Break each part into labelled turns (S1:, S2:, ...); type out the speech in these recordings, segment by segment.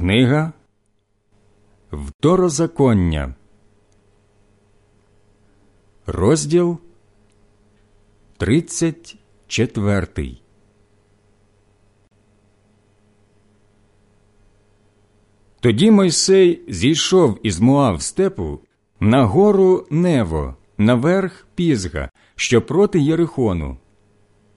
S1: Книга Второзаконня, розділ 34 Тоді Мойсей зійшов із Моав степу на гору Нево, наверх Пізга, що проти Єрихону,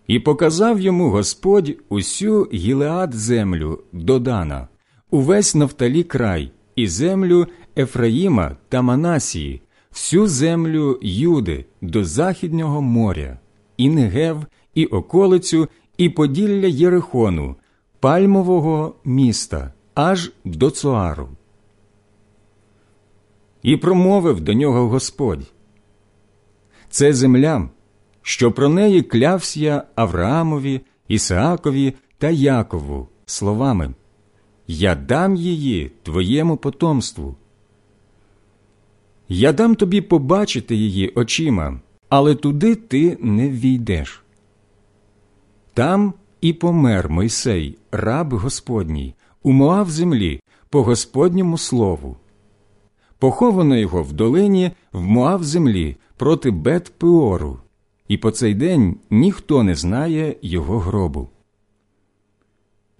S1: і показав йому Господь усю Гілеад землю до Дана, увесь Нафталі край, і землю Ефраїма та Манасії, всю землю Юди до Західнього моря, і Негев, і околицю, і поділля Єрихону, пальмового міста, аж до Цуару. І промовив до нього Господь. Це земля, що про неї клявся Авраамові, Ісаакові та Якову словами Я дам її твоєму потомству. Я дам тобі побачити її очима, але туди ти не війдеш. Там і помер Мойсей, раб Господній, у Моав землі по Господньому слову. Поховано його в долині в Моав землі проти Бет Пеору, і по цей день ніхто не знає його гробу.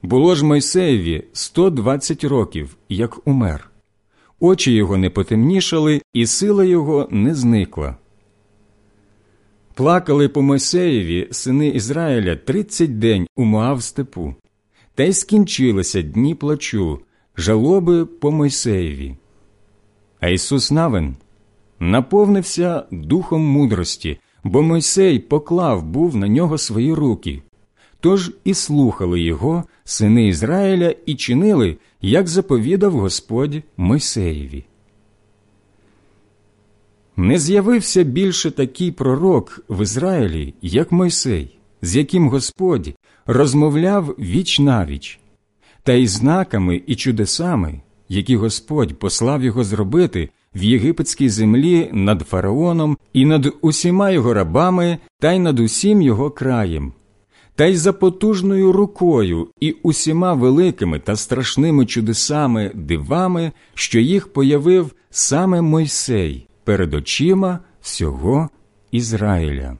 S1: Було ж Мойсеєві 120 років, як умер. Очі його не потемнішали, і сила його не зникла. Плакали по Мойсеєві сини Ізраїля тридцять день у Моав степу, та й скінчилися дні плачу, жалоби по Мойсеєві. А Ісус Навин наповнився духом мудрості, бо Мойсей поклав був на нього свої руки. Тож і слухали його, сини Ізраїля, і чинили, як заповідав Господь Мойсеєві. Не з'явився більше такий пророк в Ізраїлі, як Мойсей, з яким Господь розмовляв віч навіч, та й знаками і чудесами, які Господь послав його зробити в єгипетській землі над фараоном і над усіма його рабами та й над усім його краєм, та й за потужною рукою і усіма великими та страшними чудесами дивами, що їх появив саме Мойсей перед очима всього Ізраїля.